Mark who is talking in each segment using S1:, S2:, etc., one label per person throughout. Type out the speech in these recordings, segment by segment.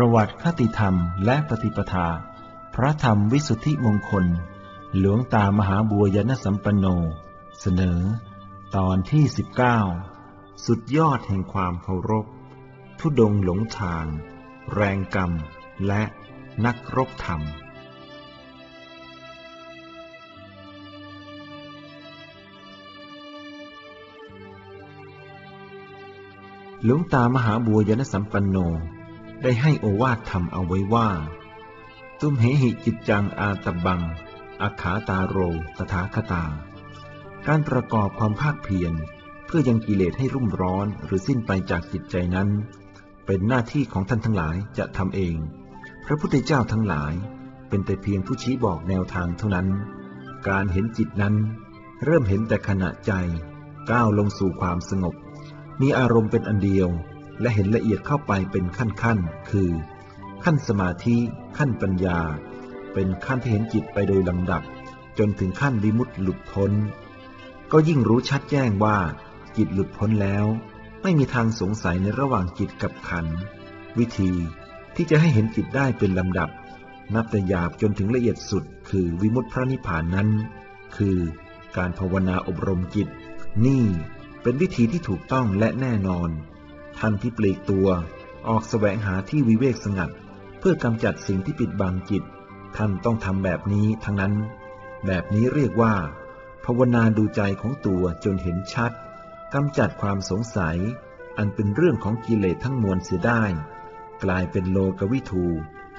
S1: ประวัติคติธรรมและปฏิปทา พระธรรมวิสุทธิมงคล หลวงตามหาบัวยนสัมปันโน เสนอ ตอนที่ 19 สุดยอดแห่งความเคารพ ทุดงหลงทาง แรงกรรม และนักรบธรรมหลวงตามหาบัวยนสัมปันโน ได้ให้โอวาทธรรมเอาไว้ว่า ตุมเหหิจิตจังอาตบังอาขาตาโรตถาคตา การประกอบความภาคเพียรเพื่อยังกิเลสให้รุ่มร้อนหรือสิ้นไปจากจิตใจนั้น เป็นหน้าที่ของท่านทั้งหลายจะทำเอง พระพุทธเจ้าทั้งหลาย เป็นแต่เพียงผู้ชี้บอกแนวทางเท่านั้น การเห็นจิตนั้น เริ่มเห็นแต่ขณะใจ ก้าวลงสู่ความสงบ มีอารมณ์เป็นอันเดียว และเห็นละเอียดเข้าไปเป็นขั้นๆ คือ ขั้นสมาธิ ขั้นปัญญา เป็นขั้นที่เห็นจิตไปโดยลำดับ จนถึงขั้นวิมุตติหลุดพ้น ก็ยิ่งรู้ชัดแจ้งว่า จิตหลุดพ้นแล้ว ไม่มีทางสงสัยในระหว่างจิตกับขันธ์วิธีที่จะให้เห็นจิตได้เป็นลำดับ นับแต่หยาบจนถึงละเอียดสุด คือวิมุตติพระนิพพานนั้น คือการภาวนาอบรมจิต นี่เป็นวิธีที่ถูกต้องและแน่นอน ท่านที่ปลีกตัว ออกแสวงหาที่วิเวกสงัด เพื่อกำจัดสิ่งที่ปิดบังจิต ท่านต้องทำแบบนี้ทั้งนั้น แบบนี้เรียกว่า ภาวนาดูใจของตัวจนเห็นชัดกำจัดความสงสัย อันเป็นเรื่องของกิเลสทั้งมวลเสียได้ กลายเป็นโลกวิทู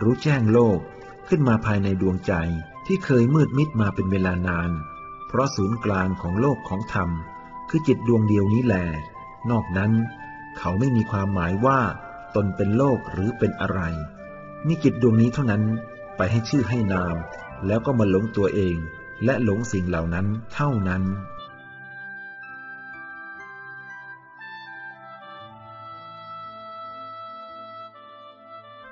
S1: รู้แจ้งโลกขึ้นมาภายในดวงใจที่เคยมืดมิดมาเป็นเวลานาน เพราะศูนย์กลางของโลกของธรรม คือจิตดวงเดียวนี้แหลนอกนั้น เขาไม่มีความหมายว่าตนเป็นโลกหรือเป็นอะไร มีจิตดวงนี้เท่านั้นไปให้ชื่อให้นาม แล้วก็มาหลงตัวเอง และหลงสิ่งเหล่านั้นเท่านั้น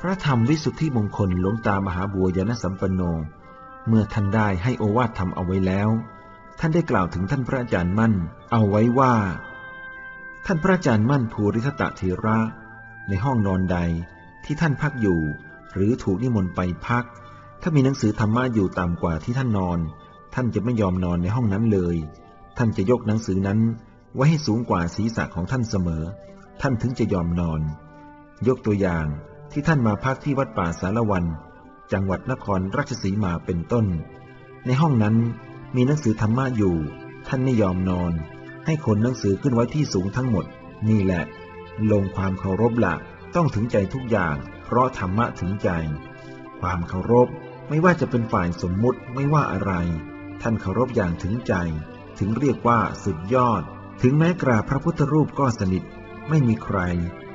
S1: พระธรรมวิสุทธิมงคลหลวงตามหาบัวยานสัมปันโน เมื่อท่านได้ให้โอวาทธรรมเอาไว้แล้ว ท่านได้กล่าวถึงท่านพระอาจารย์มั่น เอาไว้ว่า ท่านพระอาจารย์มั่นภูริทตะเทระ ในห้องนอนใดที่ท่านพักอยู่ หรือถูกนิมนต์ไปพัก ถ้ามีหนังสือธรรมะอยู่ต่ำกว่าที่ท่านนอน ท่านจะไม่ยอมนอนในห้องนั้นเลย ท่านจะยกหนังสือนั้น ไว้ให้สูงกว่าศีรษะของท่านเสมอ ท่านถึงจะยอมนอน ยกตัวอย่างที่ท่านมาพักที่วัดป่าสารวัน จังหวัดนครราชสีมาเป็นต้น ในห้องนั้นมีหนังสือธรรมะอยู่ ท่านไม่ยอมนอน ให้ขนหนังสือขึ้นไว้ที่สูงทั้งหมด นี่แหละ ลงความเคารพละต้องถึงใจทุกอย่าง เพราะธรรมะถึงใจ ความเคารพไม่ว่าจะเป็นฝ่ายสมมุติไม่ว่าอะไร ท่านเคารพอย่างถึงใจ ถึงเรียกว่าสุดยอด ถึงแม้กราบพระพุทธรูปก็สนิท ไม่มีใคร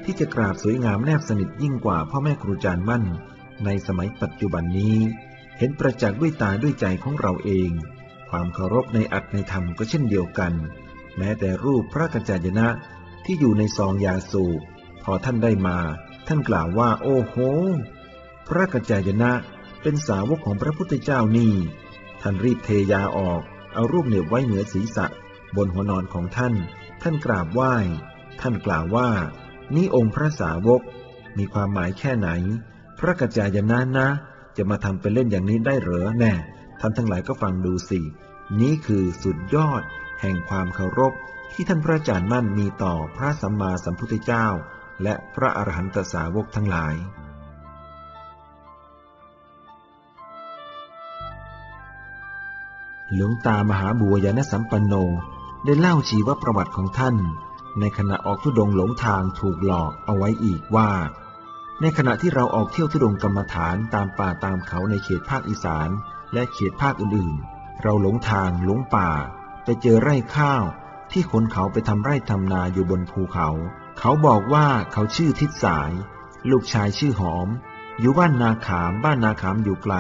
S1: ที่จะกราบสวยงามแนบสนิทยิ่งกว่าพ่อแม่ครูอาจารย์มั่น ในสมัยปัจจุบันนี้ เห็นประจักษ์ด้วยตาด้วยใจของเราเอง ความเคารพในอัตในธรรมก็เช่นเดียวกัน แม้แต่รูปพระกัจจายนะที่อยู่ในซองยาสูบพอท่านได้มา ท่านกล่าวว่า โอ้โห พระกัจจายนะเป็นสาวกของพระพุทธเจ้านี่ ท่านรีบเทยาออก เอารูปเหน็บไว้เหนือศีรษะ บนหัวนอนของท่าน ท่านกราบไหว้ ท่านกล่าวว่า นี่องค์พระสาวก มีความหมายแค่ไหน พระกัจจายนะนะ จะมาทำเป็นเล่นอย่างนี้ได้เหรอแน่ท่านทั้งหลายก็ฟังดูสิ นี้คือสุดยอด แห่งความเคารพที่ท่านพระอาจารย์มั่นมีต่อพระสัมมาสัมพุทธเจ้า และพระอรหันตสาวกทั้งหลาย หลวงตามหาบัวยานสัมปันโนได้เล่าชีวประวัติของท่าน ในขณะออกทุดงหลงทางถูกหลอกเอาไว้อีกว่า ในขณะที่เราออกเที่ยวทุดงกรรมฐานตามป่าตามเขาในเขตภาคอีสาน และเขตภาคอื่นๆ เราหลงทางหลงป่า เจอไร่ข้าว ที่คนเขาไปทำไร่ทำนาอยู่บนภูเขา เขาบอกว่าเขาชื่อทิศสาย ลูกชายชื่อหอม อยู่บ้านนาขามบ้านนาขามอยู่ไกล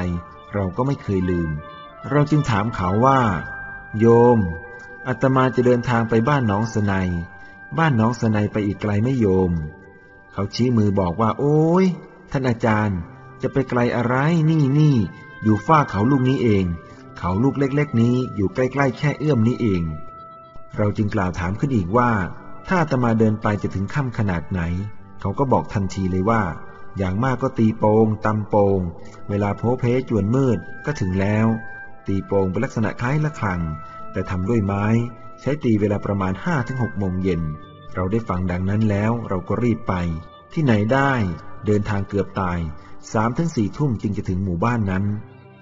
S1: เราก็ไม่เคยลืม เราจึงถามเขาว่า โยมอาตมาจะเดินทางไปบ้านน้องสนัย บ้านน้องสนัยไปอีกไกลไม่โยม เขาชี้มือบอกว่า โอ้ยท่านอาจารย์ จะไปไกลอะไรนี่นี่อยู่ฝ้าเขาลูกนี้เอง เขาลูกเล็กๆ นี้อยู่ใกล้ๆ แค่เอื้อมนี้เอง เราจึงกล่าวถามขึ้นอีกว่า ถ้าตมาเดินไปจะถึงค่ำขนาดไหน เขาก็บอกทันทีเลยว่า อย่างมากก็ตีโปงตำโปง เวลาโพเพจวนมืดก็ถึงแล้ว ตีโปงเป็นลักษณะคล้ายละครัง แต่ทำด้วยไม้ ใช้ตีเวลาประมาณ 5-6ถึงโมงเย็น เราได้ฟังดังนั้นแล้วเราก็รีบไป ที่ไหนได้เดินทางเกือบตายสามถึงสี่ทุ่มจึงจะถึงหมู่บ้านนั้น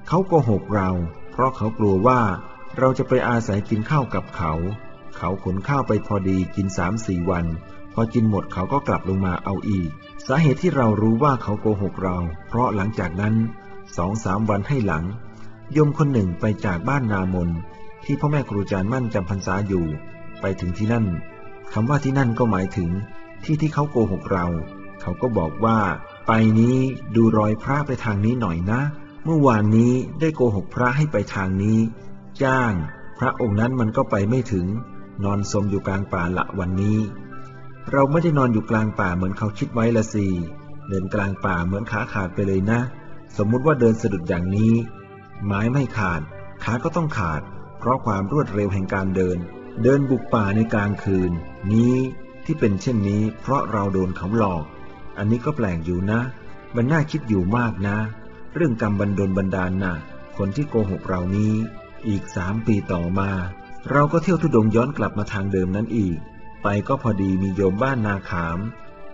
S1: เขาโกหกเรา ราะเขากลัวว่าเราจะไปอาศัยกินข้าวกับเขา เขาขนข้าวไปพอดีกินสามสี่วัน พอกินหมดเขาก็กลับลงมาเอาอีก สาเหตุที่เรารู้ว่าเขาโกหกเรา เพราะหลังจากนั้นสองสามวันให้หลัง ยมคนหนึ่งไปจากบ้านนามน ที่พ่อแม่ครูอาจารย์มั่นจำพรรษาอยู่ ไปถึงที่นั่นคำว่าที่นั่นก็หมายถึง ที่ที่เขาโกหกเรา เขาก็บอกว่า ไปนี้ดูรอยพระไปทางนี้หน่อยนะ เมื่อวานนี้ได้โกหกพระให้ไปทางนี้ จ้าง พระองค์นั้นมันก็ไปไม่ถึง นอนสมอยู่กลางป่าละวันนี้ เราไม่ได้นอนอยู่กลางป่าเหมือนเขาคิดไว้ละสิเดินกลางป่าเหมือนขาขาดไปเลยนะ สมมุติว่าเดินสะดุดอย่างนี้ ไม้ไม่ขาด ขาก็ต้องขาด เพราะความรวดเร็วแห่งการเดิน เดินบุกป่าในกลางคืน นี้ที่เป็นเช่นนี้ เพราะเราโดนเขาหลอก อันนี้ก็แปลกอยู่นะ มันน่าคิดอยู่มากนะ เรื่องกรรมบันดลบันดาลนะ่ะคนที่โกหกเรานี้ อีกสามปีต่อมา เราก็เที่ยวทุดงย้อนกลับมาทางเดิมนั้นอีก ไปก็พอดีมีโยมบ้านนาขาม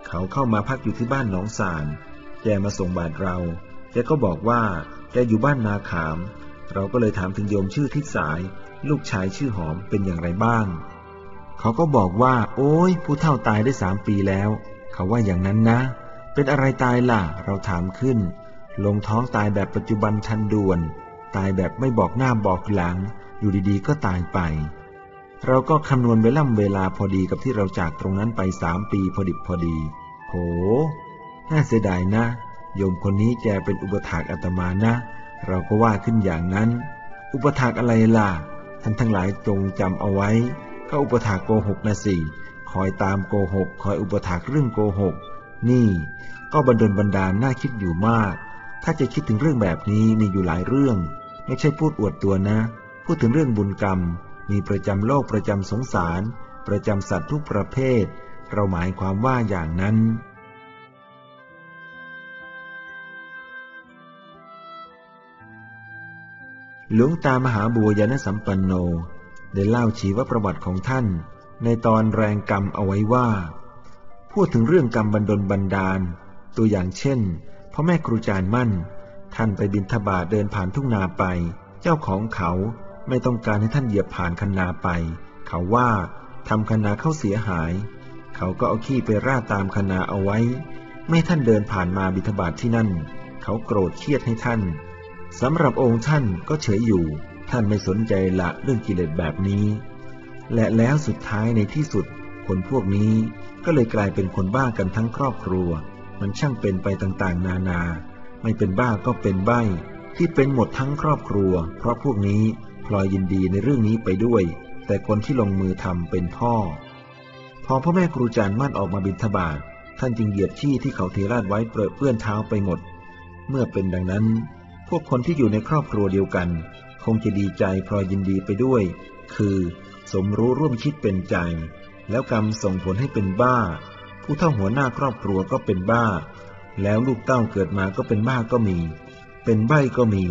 S1: เขาเข้ามาพักอยู่ที่บ้านหนองสานแกมาส่งบาตรเราแกก็บอกว่าแกอยู่บ้านนาขาม เราก็เลยถามถึงโยมชื่อทิศสาย ลูกชายชื่อหอมเป็นอย่างไรบ้าง เขาก็บอกว่า โอ้ยผู้เฒ่าตายได้สามปีแล้ว เขาว่าอย่างนั้นนะ เป็นอะไรตายล่ะ เราถามขึ้น ลงท้องตายแบบปัจจุบันทันด่วน ตายแบบไม่บอกหน้าบอกหลัง อยู่ดีๆ ก็ตายไป เราก็คำนวณเวล่ำเวลาพอดีกับที่เราจากตรงนั้นไปสามปีพอดิบพอดี โห น่าเสียดายนะ โยมคนนี้แกเป็นอุปถากอาตมานะ เราก็ว่าขึ้นอย่างนั้น อุปถากอะไรล่ะ ท่านทั้งหลายจงจำเอาไว้ ก็อุปถากโกหกนะสิ คอยตามโกหก คอยอุปถากเรื่องโกหก นี่ ก็บันดลบันดาลน่าคิดอยู่มาก ถ้าจะคิดถึงเรื่องแบบนี้มีอยู่หลายเรื่อง ไม่ใช่พูดอวดตัวนะ พูดถึงเรื่องบุญกรรม มีประจำโลกประจำสงสาร ประจำสัตว์ทุกประเภท เราหมายความว่าอย่างนั้นหลวงตามหาบัวยานสัมปันโน ได้เล่าชีวประวัติของท่าน ในตอนแรงกรรมเอาไว้ว่า พูดถึงเรื่องกรรมบันดลบันดาล ตัวอย่างเช่น พ่อแม่ครูจารย์มั่น ท่านไปบินทบาทเดินผ่านทุ่งนาไป เจ้าของเขาไม่ต้องการให้ท่านเหยียบผ่านคันนาไป เขาว่าทำคันนาเข้าเสียหาย เขาก็เอาขี้ไปราดตามคันนาเอาไว้ ไม่ท่านเดินผ่านมาบิณฑบาทที่นั่น เขาโกรธเครียดให้ท่านสำหรับองค์ท่านก็เฉยอยู่ ท่านไม่สนใจละเรื่องกิเลสแบบนี้ และแล้วสุดท้ายในที่สุด คนพวกนี้ก็เลยกลายเป็นคนบ้ากันทั้งครอบครัว มันช่างเป็นไปต่างๆ นานา ไม่เป็นบ้าก็เป็นใบ้ ที่เป็นหมดทั้งครอบครัว เพราะพวกนี้พลอยยินดีในเรื่องนี้ไปด้วย แต่คนที่ลงมือทำเป็นพ่อ พอพ่อแม่ครูจารย์มั่นออกมาบิณฑบาตท่านจึงเหยียบที่ที่เขาเทราดไว้เปรอะเปื้อนเท้าไปหมด เมื่อเป็นดังนั้น พวกคนที่อยู่ในครอบครัวเดียวกัน คงจะดีใจพลอยยินดีไปด้วย คือ สมรู้ร่วมคิดเป็นใจ แล้วกรรมส่งผลให้เป็นบ้า ผู้เท่าหัวหน้าครอบครัวก็เป็นบ้า แล้วลูกเต้าเกิดมาก็เป็นบ้าก็มี เป็นใบ้ก็มี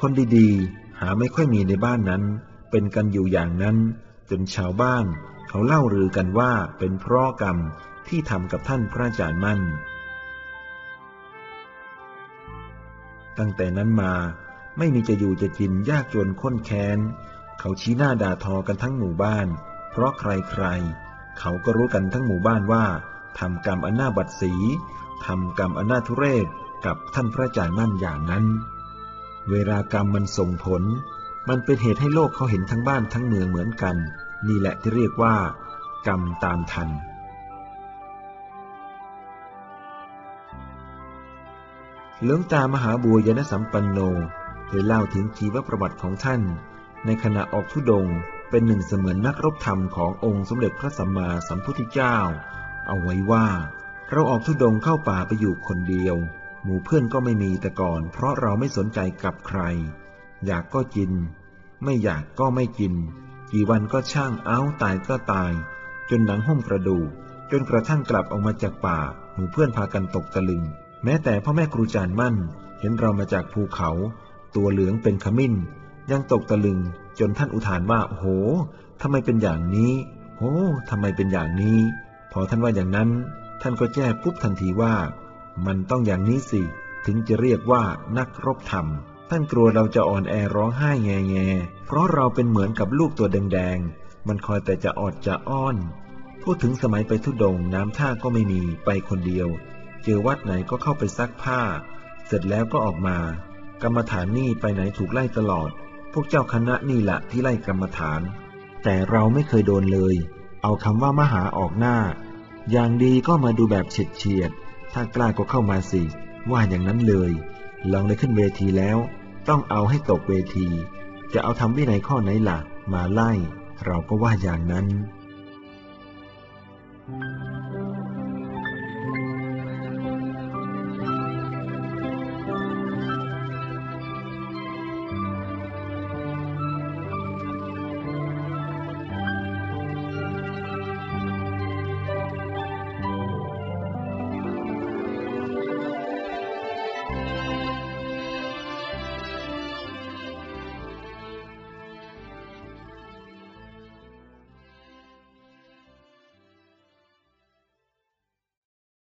S1: คนดีๆ หาไม่ค่อยมีในบ้านนั้น เป็นกันอยู่อย่างนั้น จนชาวบ้าน เขาเล่าลือกันว่าเป็นเพราะกรรมที่ทำกับท่านพระอาจารย์มั่น ตั้งแต่นั้นมาไม่มีจะอยู่จะกินยากจนข้นแค้น เขาชี้หน้าด่าทอกันทั้งหมู่บ้าน เพราะใครๆ เขาก็รู้กันทั้งหมู่บ้านว่า ทำกรรมอันน่าบัดสีทำกรรมอันน่าทุเรศกับท่านพระอาจารย์มั่นอย่างนั้น เวลากรรมมันส่งผล มันเป็นเหตุให้โลกเขาเห็นทั้งบ้านทั้งเมืองเหมือนกัน นี่แหละที่เรียกว่า กรรมตามทันหลวงตามหาบัวยานสัมปันโนได้เล่าถึงชีวประวัติของท่าน ในขณะออกทุดงเป็นหนึ่งเสมือนนักรบธรรมขององค์สมเด็จพระสัมมาสัมพุทธเจ้า เอาไว้ว่า เราออกทุดงเข้าป่าไปอยู่คนเดียว หมู่เพื่อนก็ไม่มีแต่ก่อน เพราะเราไม่สนใจกับใคร อยากก็กิน ไม่อยากก็ไม่กิน กี่วันก็ช่างเอาตายก็ตาย จนหนังหุ้มกระดูกจนกระทั่งกลับออกมาจากป่า หมู่เพื่อนพากันตกตะลึง แม้แต่พ่อแม่ครูจารย์มั่น เห็นเรามาจากภูเขา ตัวเหลืองเป็นขมิ้น ยังตกตะลึง จนท่านอุทานว่าโอ้โหทำไมเป็นอย่างนี้โหทำไมเป็นอย่างนี้ พอท่านว่าอย่างนั้น ท่านก็แจ้ปุ๊บทันทีว่า มันต้องอย่างนี้สิ ถึงจะเรียกว่านักรบธรรม ท่านกลัวเราจะอ่อนแอร้องไห้แง่แงเพราะเราเป็นเหมือนกับลูกตัวแดงๆ มันคอยแต่จะอดจะอ้อน พูดถึงสมัยไปทุดงน้ำท่าก็ไม่มีไปคนเดียว เจอวัดไหนก็เข้าไปซักผ้า เสร็จแล้วก็ออกมา กรรมฐานนี่ไปไหนถูกไล่ตลอด พวกเจ้าคณะนี่แหละที่ไล่กรรมฐาน แต่เราไม่เคยโดนเลยเอาคำว่ามหาออกหน้า อย่างดีก็มาดูแบบเฉียดเฉียด ถ้ากล้าก็เข้ามาสิ ว่าอย่างนั้นเลย ลองได้ขึ้นเวทีแล้ว ต้องเอาให้ตกเวที จะเอาทำวินัยข้อไหนล่ะมาไล่ เราก็ว่าอย่างนั้น
S2: Thank you.